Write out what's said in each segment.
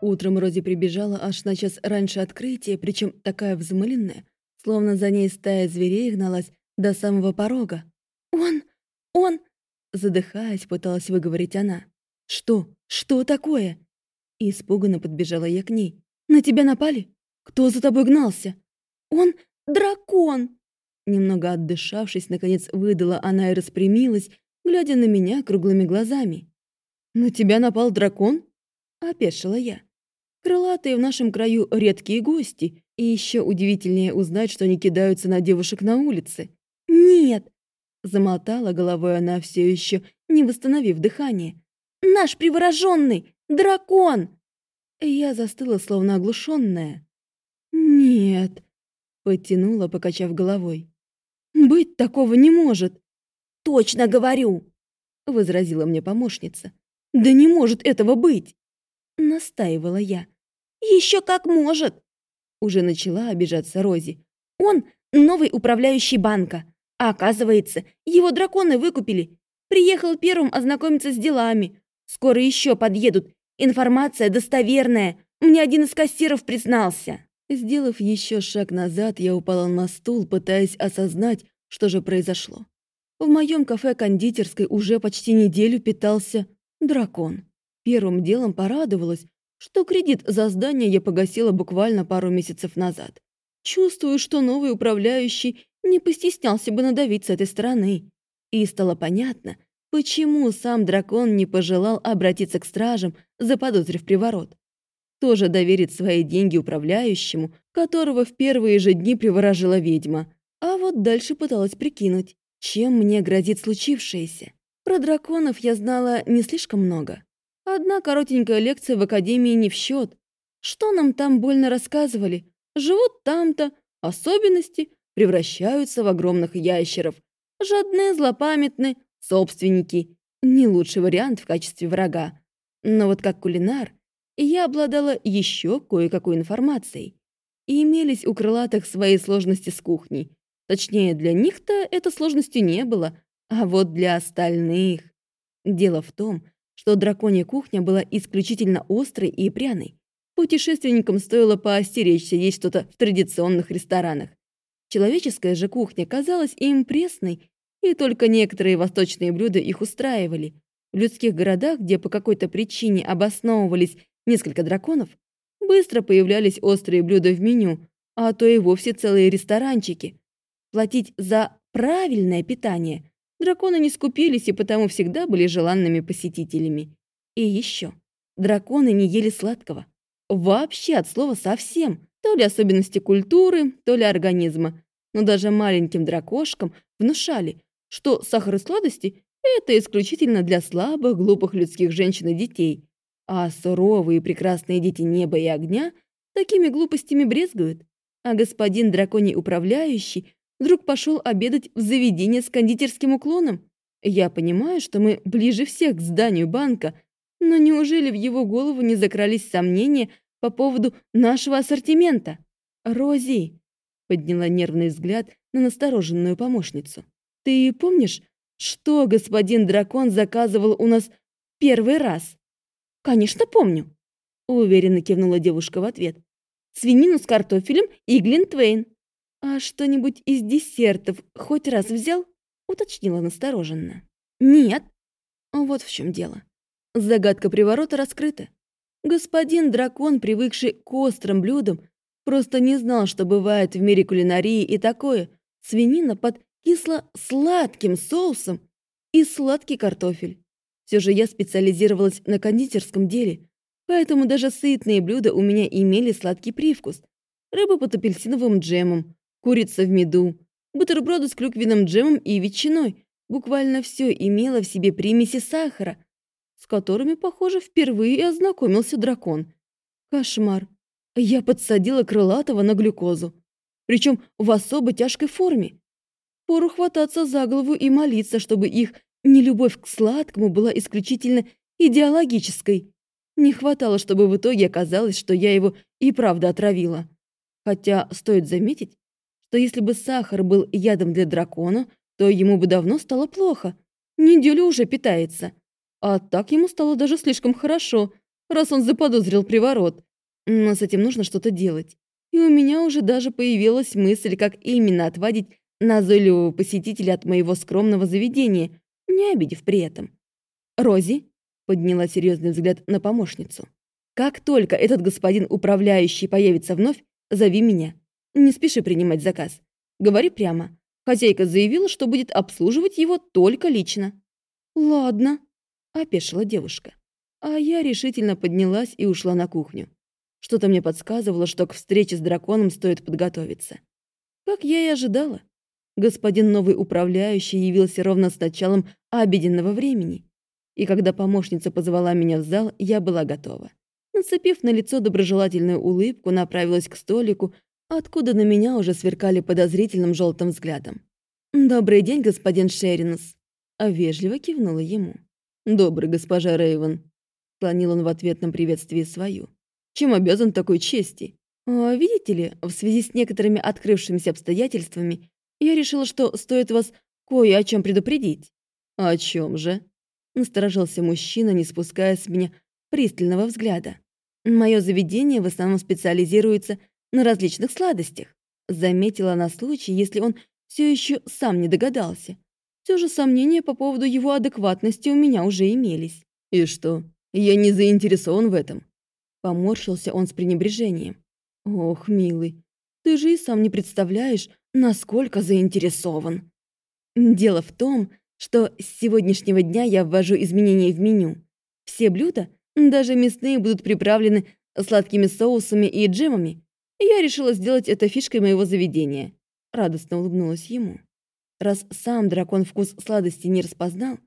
Утром Рози прибежала аж на час раньше открытия, причем такая взмыленная, словно за ней стая зверей гналась до самого порога. «Он! Он!» Задыхаясь, пыталась выговорить она. «Что? Что такое?» Испуганно подбежала я к ней. «На тебя напали? Кто за тобой гнался?» «Он дракон!» Немного отдышавшись, наконец выдала она и распрямилась, глядя на меня круглыми глазами. «На тебя напал дракон?» — опешила я. Крылатые в нашем краю редкие гости, и еще удивительнее узнать, что они кидаются на девушек на улице. «Нет!» — замотала головой она все еще, не восстановив дыхание. «Наш привороженный! Дракон!» Я застыла, словно оглушенная. «Нет», — подтянула, покачав головой. «Быть такого не может!» «Точно говорю!» — возразила мне помощница. «Да не может этого быть!» — настаивала я. Еще как может!» Уже начала обижаться Рози. «Он новый управляющий банка. А оказывается, его драконы выкупили. Приехал первым ознакомиться с делами. Скоро еще подъедут. Информация достоверная. Мне один из кассиров признался». Сделав еще шаг назад, я упала на стул, пытаясь осознать, что же произошло. В моем кафе-кондитерской уже почти неделю питался дракон. Первым делом порадовалась, что кредит за здание я погасила буквально пару месяцев назад. Чувствую, что новый управляющий не постеснялся бы надавить с этой стороны. И стало понятно, почему сам дракон не пожелал обратиться к стражам, заподозрив приворот. Тоже доверит свои деньги управляющему, которого в первые же дни приворожила ведьма. А вот дальше пыталась прикинуть, чем мне грозит случившееся. Про драконов я знала не слишком много. Одна коротенькая лекция в академии не в счет. Что нам там больно рассказывали? Живут там-то, особенности превращаются в огромных ящеров. Жадные, злопамятны, собственники. Не лучший вариант в качестве врага. Но вот как кулинар, я обладала еще кое-какой информацией. И имелись у крылатых свои сложности с кухней. Точнее, для них-то это сложностью не было, а вот для остальных. Дело в том, что драконья кухня была исключительно острой и пряной. Путешественникам стоило поостеречься есть что-то в традиционных ресторанах. Человеческая же кухня казалась им пресной, и только некоторые восточные блюда их устраивали. В людских городах, где по какой-то причине обосновывались несколько драконов, быстро появлялись острые блюда в меню, а то и вовсе целые ресторанчики. Платить за правильное питание Драконы не скупились и потому всегда были желанными посетителями. И еще. Драконы не ели сладкого. Вообще от слова совсем. То ли особенности культуры, то ли организма. Но даже маленьким дракошкам внушали, что сахар и сладости – это исключительно для слабых, глупых людских женщин и детей. А суровые и прекрасные дети неба и огня такими глупостями брезгуют. А господин драконий управляющий вдруг пошел обедать в заведение с кондитерским уклоном. Я понимаю, что мы ближе всех к зданию банка, но неужели в его голову не закрались сомнения по поводу нашего ассортимента? «Рози!» — подняла нервный взгляд на настороженную помощницу. «Ты помнишь, что господин дракон заказывал у нас первый раз?» «Конечно, помню», — уверенно кивнула девушка в ответ. «Свинину с картофелем и глинтвейн. «А что-нибудь из десертов хоть раз взял?» — уточнила настороженно. «Нет». Вот в чем дело. Загадка приворота раскрыта. Господин дракон, привыкший к острым блюдам, просто не знал, что бывает в мире кулинарии и такое. Свинина под кисло-сладким соусом и сладкий картофель. Все же я специализировалась на кондитерском деле, поэтому даже сытные блюда у меня имели сладкий привкус. Рыба под апельсиновым джемом, курица в меду, бутерброды с клюквенным джемом и ветчиной. Буквально все имело в себе примеси сахара, с которыми, похоже, впервые и ознакомился дракон. Кошмар. Я подсадила крылатого на глюкозу. Причем в особо тяжкой форме. Пору хвататься за голову и молиться, чтобы их нелюбовь к сладкому была исключительно идеологической. Не хватало, чтобы в итоге оказалось, что я его и правда отравила. Хотя, стоит заметить, что если бы сахар был ядом для дракона, то ему бы давно стало плохо. Неделю уже питается. А так ему стало даже слишком хорошо. раз он заподозрил приворот. Но с этим нужно что-то делать. И у меня уже даже появилась мысль, как именно отвадить назойливого посетителя от моего скромного заведения, не обидев при этом. «Рози», — подняла серьезный взгляд на помощницу, «как только этот господин управляющий появится вновь, зови меня. Не спеши принимать заказ. Говори прямо. Хозяйка заявила, что будет обслуживать его только лично». «Ладно», — опешила девушка. А я решительно поднялась и ушла на кухню. Что-то мне подсказывало, что к встрече с драконом стоит подготовиться. Как я и ожидала. Господин новый управляющий явился ровно с началом обеденного времени. И когда помощница позвала меня в зал, я была готова. Нацепив на лицо доброжелательную улыбку, направилась к столику, откуда на меня уже сверкали подозрительным желтым взглядом. «Добрый день, господин Шеринс», а вежливо кивнула ему. «Добрый, госпожа Рейвен», — склонил он в ответном приветствии свою. «Чем обязан такой чести?» а, «Видите ли, в связи с некоторыми открывшимися обстоятельствами, я решила, что стоит вас кое о чем предупредить». «О чем же?» — насторожился мужчина, не спуская с меня пристального взгляда. «Мое заведение в основном специализируется на различных сладостях», заметила на случай, если он все еще сам не догадался. Все же сомнения по поводу его адекватности у меня уже имелись. «И что, я не заинтересован в этом?» Поморщился он с пренебрежением. «Ох, милый, ты же и сам не представляешь, насколько заинтересован. Дело в том, что с сегодняшнего дня я ввожу изменения в меню. Все блюда, даже мясные, будут приправлены сладкими соусами и джемами. Я решила сделать это фишкой моего заведения. Радостно улыбнулась ему. Раз сам дракон вкус сладости не распознал,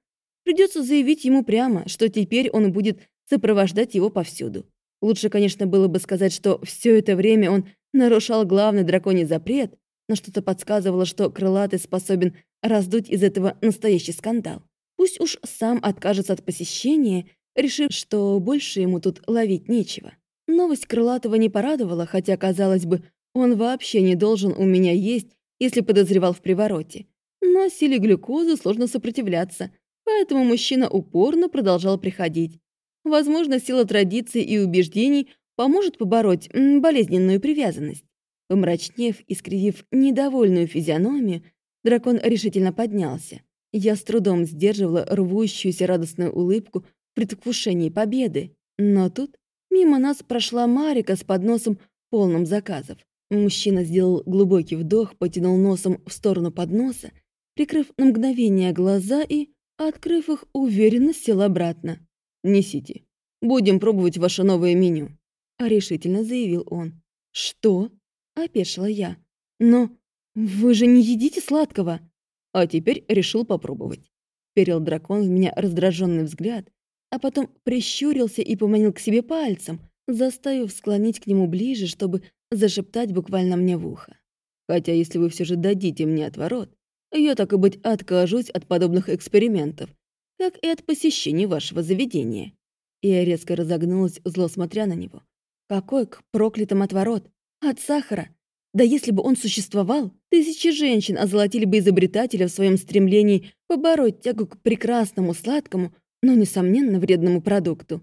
придется заявить ему прямо, что теперь он будет сопровождать его повсюду. Лучше, конечно, было бы сказать, что все это время он нарушал главный драконий запрет, но что-то подсказывало, что крылатый способен раздуть из этого настоящий скандал. Пусть уж сам откажется от посещения, решив, что больше ему тут ловить нечего. Новость крылатого не порадовала, хотя, казалось бы, он вообще не должен у меня есть, если подозревал в привороте. Но силе глюкозы сложно сопротивляться, поэтому мужчина упорно продолжал приходить. Возможно, сила традиций и убеждений поможет побороть болезненную привязанность. Помрачнев и скривив недовольную физиономию, дракон решительно поднялся. Я с трудом сдерживала рвущуюся радостную улыбку в предвкушении победы. Но тут мимо нас прошла Марика с подносом полным заказов. Мужчина сделал глубокий вдох, потянул носом в сторону подноса прикрыв на мгновение глаза и, открыв их, уверенно сел обратно. «Несите. Будем пробовать ваше новое меню», — решительно заявил он. «Что?» — опешила я. «Но вы же не едите сладкого!» «А теперь решил попробовать». Перел дракон в меня раздраженный взгляд, а потом прищурился и поманил к себе пальцем, заставив склонить к нему ближе, чтобы зашептать буквально мне в ухо. «Хотя если вы все же дадите мне отворот, я, так и быть, откажусь от подобных экспериментов, как и от посещения вашего заведения». Я резко разогнулась, зло смотря на него. «Какой к проклятым отворот? От сахара? Да если бы он существовал, тысячи женщин озолотили бы изобретателя в своем стремлении побороть тягу к прекрасному, сладкому, но, несомненно, вредному продукту».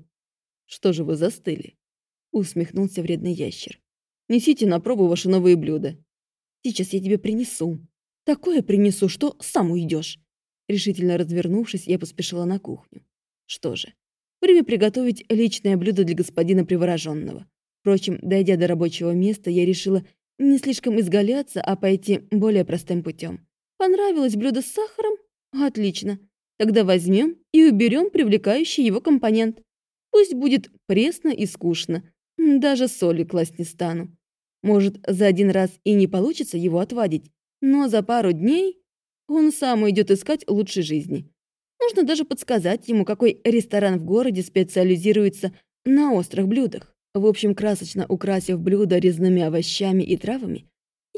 «Что же вы застыли?» — усмехнулся вредный ящер. «Несите на пробу ваши новые блюда». «Сейчас я тебе принесу», Такое принесу, что сам уйдешь. Решительно развернувшись, я поспешила на кухню. Что же, время приготовить личное блюдо для господина привороженного. Впрочем, дойдя до рабочего места, я решила не слишком изгаляться, а пойти более простым путем. Понравилось блюдо с сахаром? Отлично. Тогда возьмем и уберем привлекающий его компонент. Пусть будет пресно и скучно. Даже соли класть не стану. Может, за один раз и не получится его отвадить, но за пару дней он сам идет искать лучшей жизни. Можно даже подсказать ему, какой ресторан в городе специализируется на острых блюдах. В общем, красочно украсив блюдо резными овощами и травами,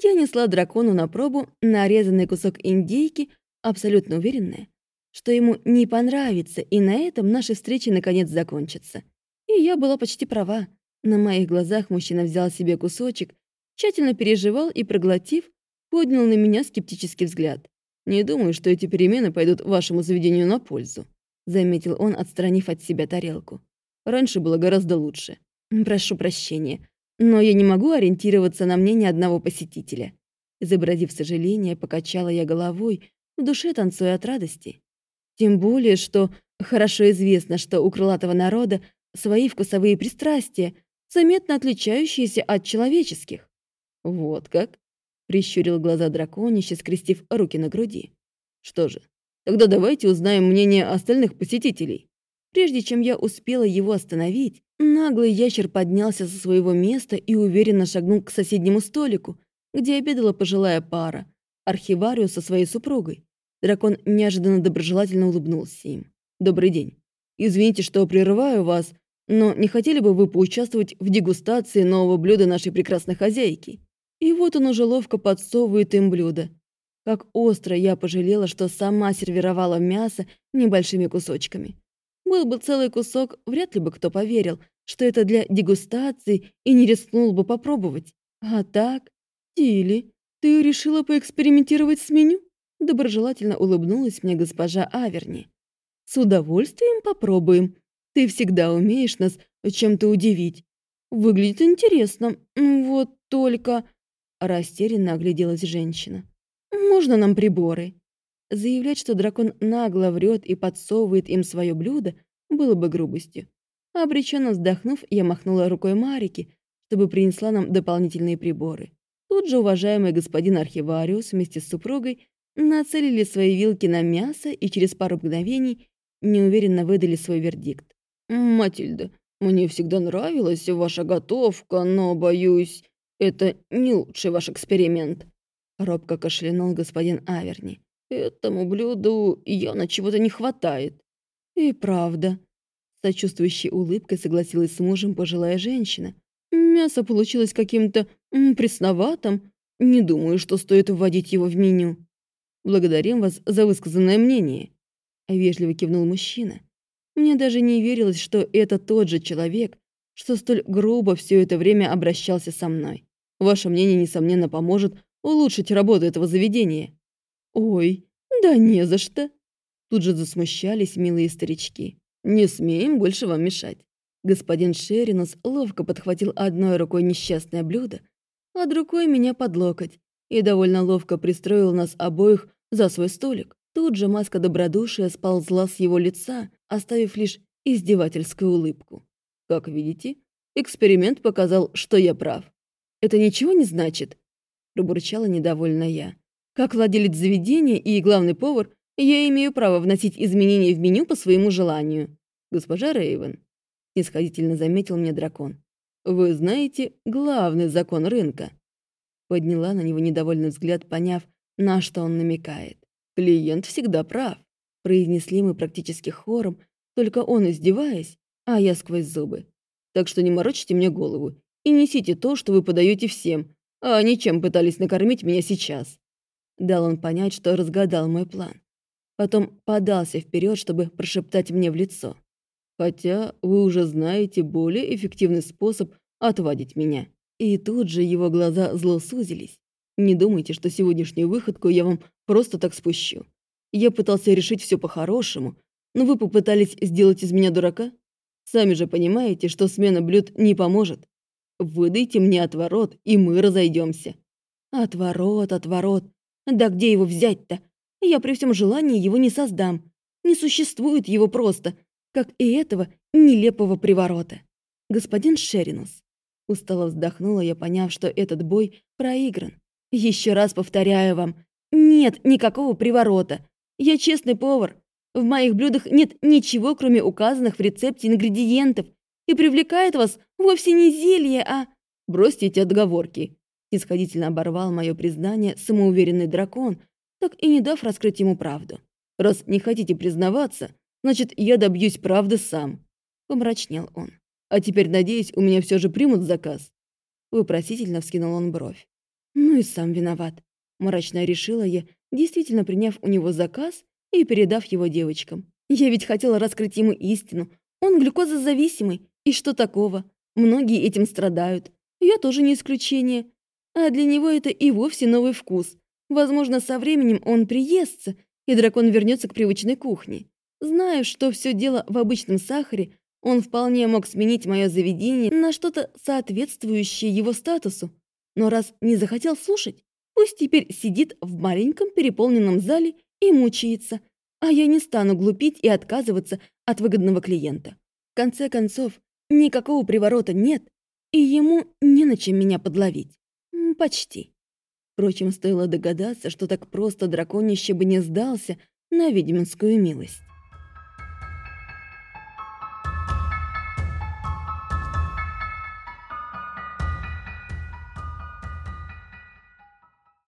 я несла дракону на пробу нарезанный кусок индейки, абсолютно уверенная, что ему не понравится, и на этом наши встречи наконец закончатся. И я была почти права. На моих глазах мужчина взял себе кусочек, тщательно переживал и, проглотив, поднял на меня скептический взгляд. «Не думаю, что эти перемены пойдут вашему заведению на пользу», заметил он, отстранив от себя тарелку. Раньше было гораздо лучше. Прошу прощения, но я не могу ориентироваться на мнение одного посетителя. Изобразив сожаление, покачала я головой, в душе танцуя от радости. Тем более, что хорошо известно, что у крылатого народа свои вкусовые пристрастия, заметно отличающиеся от человеческих. «Вот как?» — прищурил глаза драконище, скрестив руки на груди. «Что же, тогда давайте узнаем мнение остальных посетителей». Прежде чем я успела его остановить, наглый ящер поднялся со своего места и уверенно шагнул к соседнему столику, где обедала пожилая пара, архиварио со своей супругой. Дракон неожиданно доброжелательно улыбнулся им. «Добрый день. Извините, что прерываю вас, но не хотели бы вы поучаствовать в дегустации нового блюда нашей прекрасной хозяйки?» И вот он уже ловко подсовывает им блюдо. Как остро я пожалела, что сама сервировала мясо небольшими кусочками. Был бы целый кусок, вряд ли бы кто поверил, что это для дегустации и не рискнул бы попробовать. А так, Тили, ты решила поэкспериментировать с меню? Доброжелательно улыбнулась мне госпожа Аверни. С удовольствием попробуем. Ты всегда умеешь нас чем-то удивить. Выглядит интересно. Вот только...» Растерянно огляделась женщина. «Можно нам приборы?» Заявлять, что дракон нагло врет и подсовывает им свое блюдо, было бы грубостью. Обреченно вздохнув, я махнула рукой Марике, чтобы принесла нам дополнительные приборы. Тут же уважаемый господин архивариус вместе с супругой нацелили свои вилки на мясо и через пару мгновений неуверенно выдали свой вердикт. «Матильда, мне всегда нравилась ваша готовка, но, боюсь, это не лучший ваш эксперимент», — робко кашлянул господин Аверни. «Этому блюду явно чего-то не хватает». «И правда», — сочувствующей улыбкой согласилась с мужем пожилая женщина. «Мясо получилось каким-то пресноватым. Не думаю, что стоит вводить его в меню». «Благодарим вас за высказанное мнение», — вежливо кивнул мужчина. Мне даже не верилось, что это тот же человек, что столь грубо все это время обращался со мной. Ваше мнение, несомненно, поможет улучшить работу этого заведения. Ой, да не за что. Тут же засмущались милые старички. Не смеем больше вам мешать. Господин Шеринус ловко подхватил одной рукой несчастное блюдо, а другой меня под локоть и довольно ловко пристроил нас обоих за свой столик. Тут же маска добродушия сползла с его лица, оставив лишь издевательскую улыбку. Как видите, эксперимент показал, что я прав. Это ничего не значит, пробурчала недовольна я. Как владелец заведения и главный повар, я имею право вносить изменения в меню по своему желанию. Госпожа Рейвен, снисходительно заметил мне дракон. Вы знаете главный закон рынка. Подняла на него недовольный взгляд, поняв, на что он намекает. «Клиент всегда прав», — произнесли мы практически хором, только он издеваясь, а я сквозь зубы. «Так что не морочите мне голову и несите то, что вы подаете всем, а не чем пытались накормить меня сейчас». Дал он понять, что разгадал мой план. Потом подался вперед, чтобы прошептать мне в лицо. «Хотя вы уже знаете более эффективный способ отвадить меня». И тут же его глаза зло сузились. Не думайте, что сегодняшнюю выходку я вам просто так спущу. Я пытался решить все по-хорошему, но вы попытались сделать из меня дурака? Сами же понимаете, что смена блюд не поможет. Выдайте мне отворот, и мы разойдемся. Отворот, отворот. Да где его взять-то? Я при всем желании его не создам. Не существует его просто, как и этого нелепого приворота. Господин Шеринус. Устало вздохнула я, поняв, что этот бой проигран. Еще раз повторяю вам, нет никакого приворота. Я честный повар. В моих блюдах нет ничего, кроме указанных в рецепте ингредиентов. И привлекает вас вовсе не зелье, а... Бросьте эти отговорки. Исходительно оборвал мое признание самоуверенный дракон, так и не дав раскрыть ему правду. Раз не хотите признаваться, значит, я добьюсь правды сам. Помрачнел он. А теперь, надеюсь, у меня все же примут заказ. Вопросительно вскинул он бровь. Ну и сам виноват. Мрачно решила я, действительно приняв у него заказ и передав его девочкам. Я ведь хотела раскрыть ему истину. Он глюкозозависимый. И что такого? Многие этим страдают. Я тоже не исключение. А для него это и вовсе новый вкус. Возможно, со временем он приестся, и дракон вернется к привычной кухне. Знаю, что все дело в обычном сахаре, Он вполне мог сменить мое заведение на что-то соответствующее его статусу. Но раз не захотел слушать, пусть теперь сидит в маленьком переполненном зале и мучается, а я не стану глупить и отказываться от выгодного клиента. В конце концов, никакого приворота нет, и ему не на чем меня подловить. Почти. Впрочем, стоило догадаться, что так просто драконище бы не сдался на ведьминскую милость.